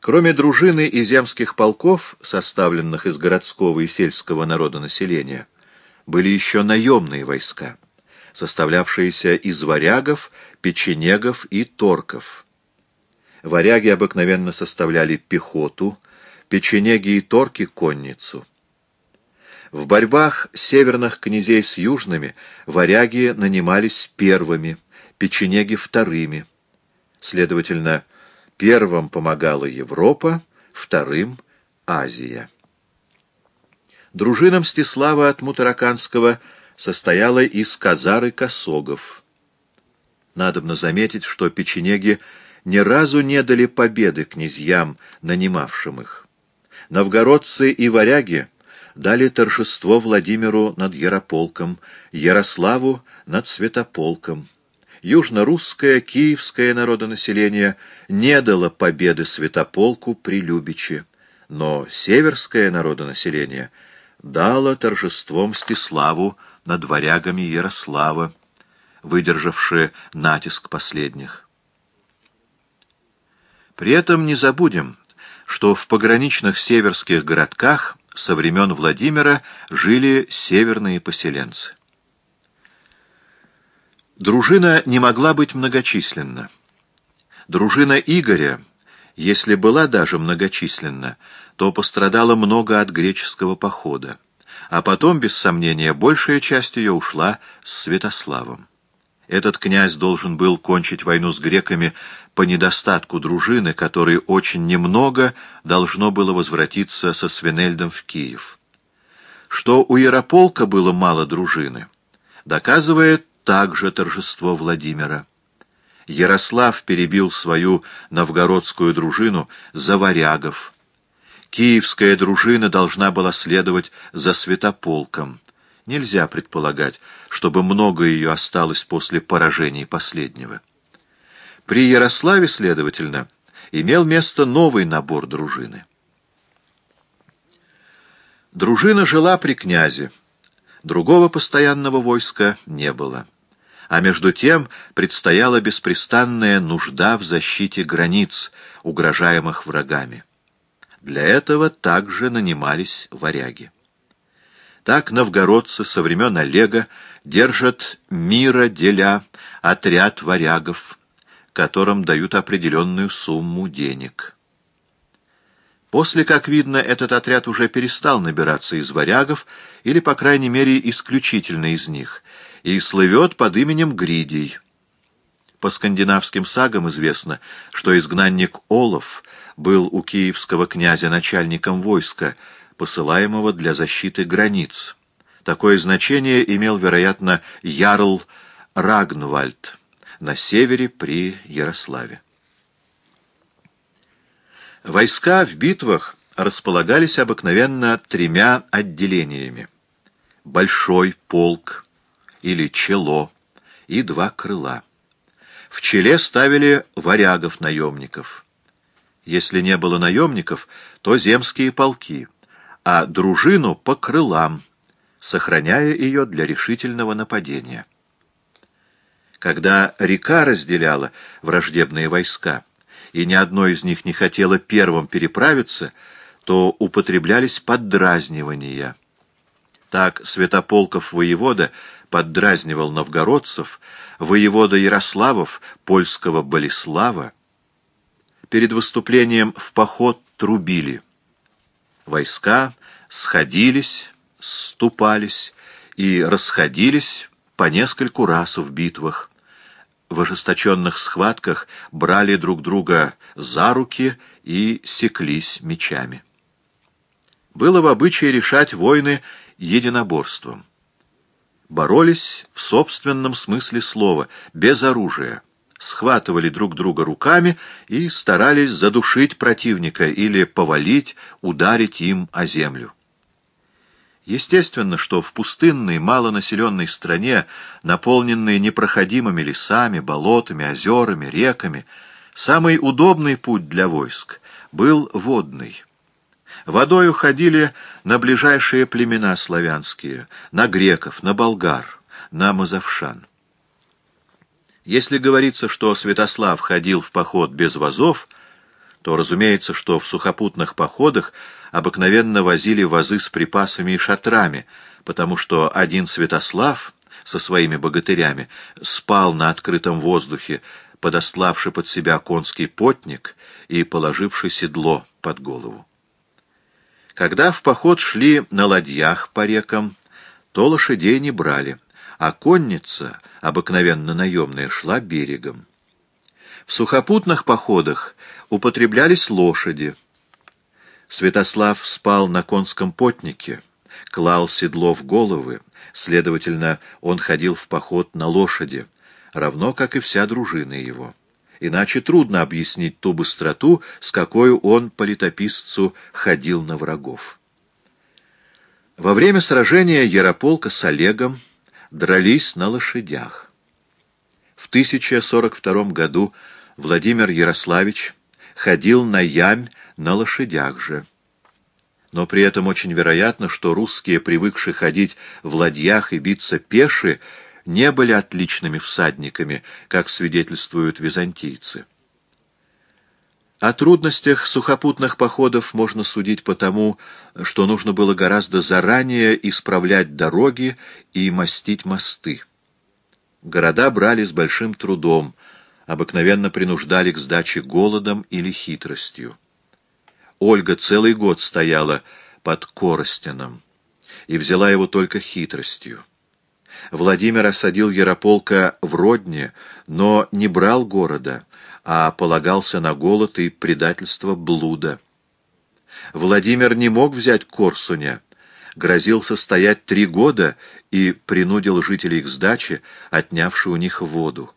Кроме дружины и земских полков, составленных из городского и сельского народонаселения, были еще наемные войска, составлявшиеся из варягов, печенегов и торков. Варяги обыкновенно составляли пехоту, печенеги и торки — конницу. В борьбах северных князей с южными варяги нанимались первыми, печенеги — вторыми. Следовательно, первым помогала Европа, вторым — Азия. Дружина Мстислава от Мутараканского состояла из казар и косогов. Надобно заметить, что печенеги ни разу не дали победы князьям, нанимавшим их. Новгородцы и варяги дали торжество Владимиру над Ярополком, Ярославу над Святополком. Южно-русское, киевское народонаселение не дало победы Святополку при Любиче, но северское народонаселение дало торжество Мстиславу над варягами Ярослава, выдержавшие натиск последних. При этом не забудем, что в пограничных северских городках со времен Владимира жили северные поселенцы. Дружина не могла быть многочисленна. Дружина Игоря, если была даже многочисленна, то пострадала много от греческого похода, а потом, без сомнения, большая часть ее ушла с Святославом. Этот князь должен был кончить войну с греками по недостатку дружины, которой очень немного должно было возвратиться со Свинельдом в Киев. Что у Ярополка было мало дружины, доказывает также торжество Владимира. Ярослав перебил свою новгородскую дружину за варягов. Киевская дружина должна была следовать за святополком. Нельзя предполагать, чтобы много ее осталось после поражений последнего. При Ярославе, следовательно, имел место новый набор дружины. Дружина жила при князе, другого постоянного войска не было. А между тем предстояла беспрестанная нужда в защите границ, угрожаемых врагами. Для этого также нанимались варяги. Так новгородцы со времен Олега держат мира деля отряд варягов, которым дают определенную сумму денег. После, как видно, этот отряд уже перестал набираться из варягов, или, по крайней мере, исключительно из них, и слывет под именем Гридий. По скандинавским сагам известно, что изгнанник Олов был у киевского князя начальником войска, посылаемого для защиты границ. Такое значение имел, вероятно, Ярл Рагнвальд на севере при Ярославе. Войска в битвах располагались обыкновенно тремя отделениями. Большой полк или чело и два крыла. В челе ставили варягов-наемников. Если не было наемников, то земские полки, а дружину по крылам, сохраняя ее для решительного нападения. Когда река разделяла враждебные войска, и ни одно из них не хотело первым переправиться, то употреблялись поддразнивания. Так Святополков воевода поддразнивал новгородцев, воевода Ярославов, польского Болеслава. Перед выступлением в поход трубили. Войска сходились, ступались и расходились по нескольку раз в битвах. В ожесточенных схватках брали друг друга за руки и секлись мечами. Было в обычае решать войны единоборством. Боролись в собственном смысле слова, без оружия, схватывали друг друга руками и старались задушить противника или повалить, ударить им о землю. Естественно, что в пустынной, малонаселенной стране, наполненной непроходимыми лесами, болотами, озерами, реками, самый удобный путь для войск был водный. Водой уходили на ближайшие племена славянские, на греков, на болгар, на мазовшан. Если говорится, что Святослав ходил в поход без вазов, то разумеется, что в сухопутных походах обыкновенно возили вазы с припасами и шатрами, потому что один Святослав со своими богатырями спал на открытом воздухе, подославший под себя конский потник и положивший седло под голову. Когда в поход шли на ладьях по рекам, то лошадей не брали, а конница, обыкновенно наемная, шла берегом. В сухопутных походах употреблялись лошади. Святослав спал на конском потнике, клал седло в головы, следовательно, он ходил в поход на лошади, равно как и вся дружина его. Иначе трудно объяснить ту быстроту, с какой он по летописцу ходил на врагов. Во время сражения Ярополка с Олегом дрались на лошадях. В 1042 году Владимир Ярославич ходил на Ямь на лошадях же. Но при этом очень вероятно, что русские, привыкшие ходить в ладьях и биться пеши, не были отличными всадниками, как свидетельствуют византийцы. О трудностях сухопутных походов можно судить потому, что нужно было гораздо заранее исправлять дороги и мостить мосты. Города брали с большим трудом, обыкновенно принуждали к сдаче голодом или хитростью. Ольга целый год стояла под Коростином и взяла его только хитростью. Владимир осадил Ярополка в Родне, но не брал города, а полагался на голод и предательство блуда. Владимир не мог взять Корсуня, грозился стоять три года и принудил жителей к сдаче, отнявши у них воду.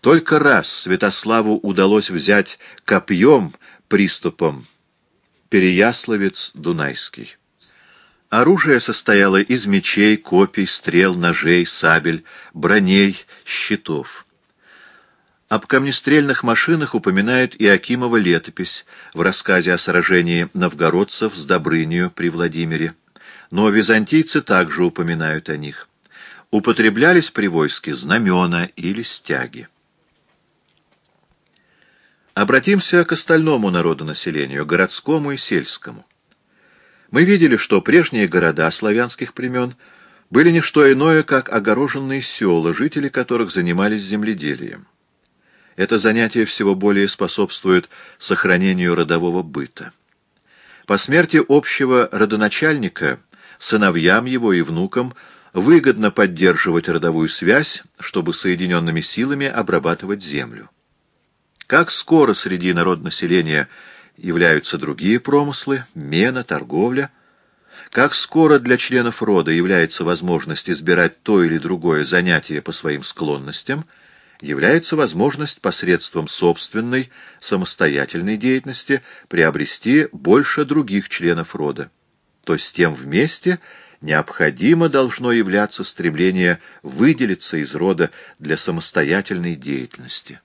Только раз Святославу удалось взять копьем приступом Переяславец Дунайский. Оружие состояло из мечей, копий, стрел, ножей, сабель, броней, щитов. Об камнестрельных машинах упоминает и Акимова летопись в рассказе о сражении новгородцев с Добрынью при Владимире. Но византийцы также упоминают о них. Употреблялись при войске знамена или стяги. Обратимся к остальному народонаселению, городскому и сельскому. Мы видели, что прежние города славянских племен были не что иное, как огороженные села, жители которых занимались земледелием. Это занятие всего более способствует сохранению родового быта. По смерти общего родоначальника сыновьям его и внукам выгодно поддерживать родовую связь, чтобы соединенными силами обрабатывать землю. Как скоро среди народнаселения являются другие промыслы, мена, торговля, как скоро для членов рода является возможность избирать то или другое занятие по своим склонностям, является возможность посредством собственной самостоятельной деятельности приобрести больше других членов рода. То с тем вместе необходимо должно являться стремление выделиться из рода для самостоятельной деятельности.